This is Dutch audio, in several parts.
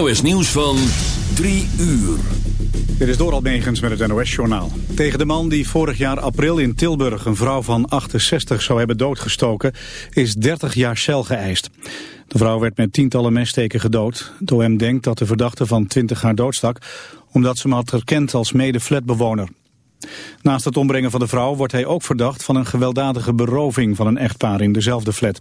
NOS Nieuws van 3 uur. Dit is Doral Megens met het NOS-journaal. Tegen de man die vorig jaar april in Tilburg een vrouw van 68 zou hebben doodgestoken... is 30 jaar cel geëist. De vrouw werd met tientallen messteken gedood. Het OM denkt dat de verdachte van 20 haar doodstak... omdat ze hem had herkend als mede-flatbewoner. Naast het ombrengen van de vrouw wordt hij ook verdacht... van een gewelddadige beroving van een echtpaar in dezelfde flat.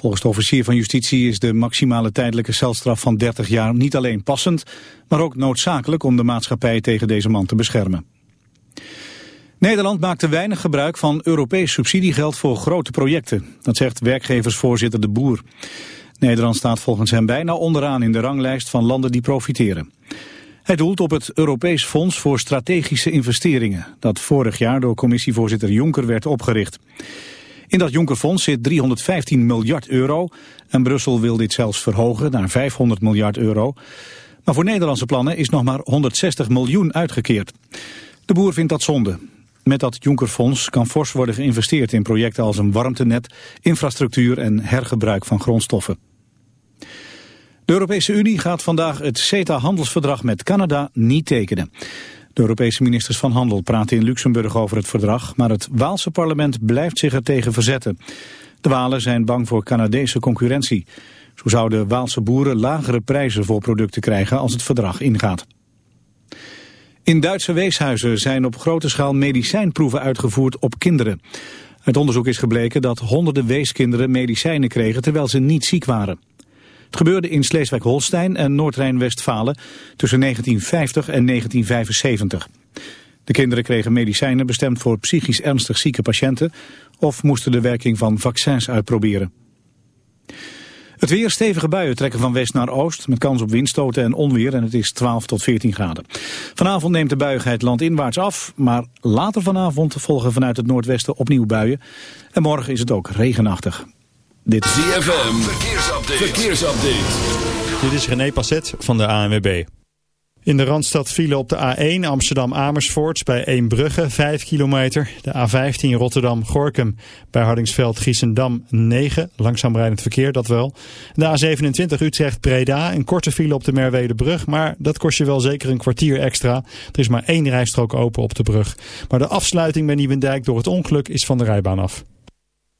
Volgens de officier van justitie is de maximale tijdelijke celstraf van 30 jaar niet alleen passend, maar ook noodzakelijk om de maatschappij tegen deze man te beschermen. Nederland maakt te weinig gebruik van Europees subsidiegeld voor grote projecten. Dat zegt werkgeversvoorzitter De Boer. Nederland staat volgens hem bijna onderaan in de ranglijst van landen die profiteren. Hij doelt op het Europees Fonds voor Strategische Investeringen... dat vorig jaar door commissievoorzitter Juncker werd opgericht. In dat Jonkerfonds zit 315 miljard euro en Brussel wil dit zelfs verhogen naar 500 miljard euro. Maar voor Nederlandse plannen is nog maar 160 miljoen uitgekeerd. De boer vindt dat zonde. Met dat Jonkerfonds kan fors worden geïnvesteerd in projecten als een warmtenet, infrastructuur en hergebruik van grondstoffen. De Europese Unie gaat vandaag het CETA-handelsverdrag met Canada niet tekenen. Europese ministers van Handel praten in Luxemburg over het verdrag, maar het Waalse parlement blijft zich er tegen verzetten. De Walen zijn bang voor Canadese concurrentie. Zo zouden Waalse boeren lagere prijzen voor producten krijgen als het verdrag ingaat. In Duitse weeshuizen zijn op grote schaal medicijnproeven uitgevoerd op kinderen. Uit onderzoek is gebleken dat honderden weeskinderen medicijnen kregen terwijl ze niet ziek waren. Het gebeurde in Sleeswijk-Holstein en Noord-Rijn-Westfalen tussen 1950 en 1975. De kinderen kregen medicijnen bestemd voor psychisch ernstig zieke patiënten of moesten de werking van vaccins uitproberen. Het weer stevige buien trekken van west naar oost met kans op windstoten en onweer en het is 12 tot 14 graden. Vanavond neemt de buigheid landinwaarts af, maar later vanavond volgen vanuit het noordwesten opnieuw buien. En morgen is het ook regenachtig. Dit is ZFM, verkeersupdate. verkeersupdate. Dit is René Passet van de ANWB. In de Randstad vielen op de A1 Amsterdam-Amersfoort bij Eembrugge 5 kilometer. De A15 Rotterdam-Gorkum bij Hardingsveld-Giessendam 9. Langzaam rijdend verkeer, dat wel. De A27 Utrecht-Breda, een korte file op de Merwedebrug. Maar dat kost je wel zeker een kwartier extra. Er is maar één rijstrook open op de brug. Maar de afsluiting bij Nieuwendijk door het ongeluk is van de rijbaan af.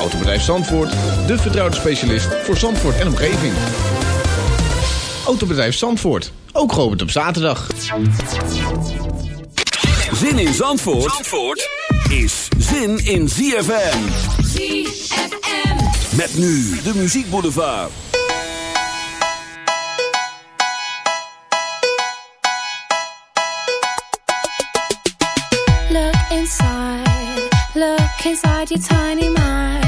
Autobedrijf Zandvoort, de vertrouwde specialist voor Zandvoort en omgeving. Autobedrijf Zandvoort, ook geopend op zaterdag. Zin in Zandvoort, Zandvoort is zin in ZFM. ZFM. Met nu de muziekboulevard. Look inside, look inside your tiny mind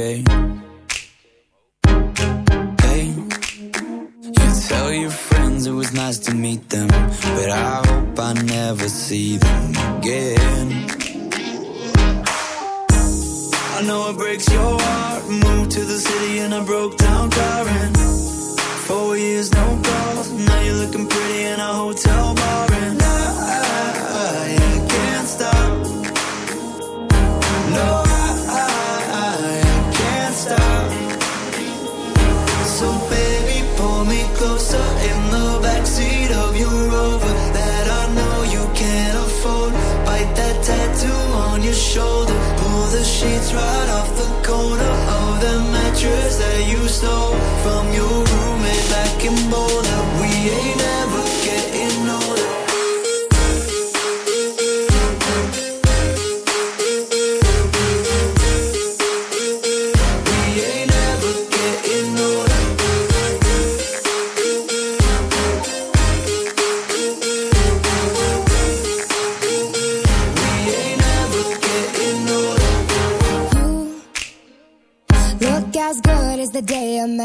okay. Hey, you tell your friends it was nice to meet them, but I hope I never see them again. I know it breaks your heart. Moved to the city and I broke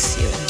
miss you.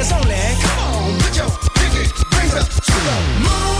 is only. Come on, put your pinky rings up to the moon.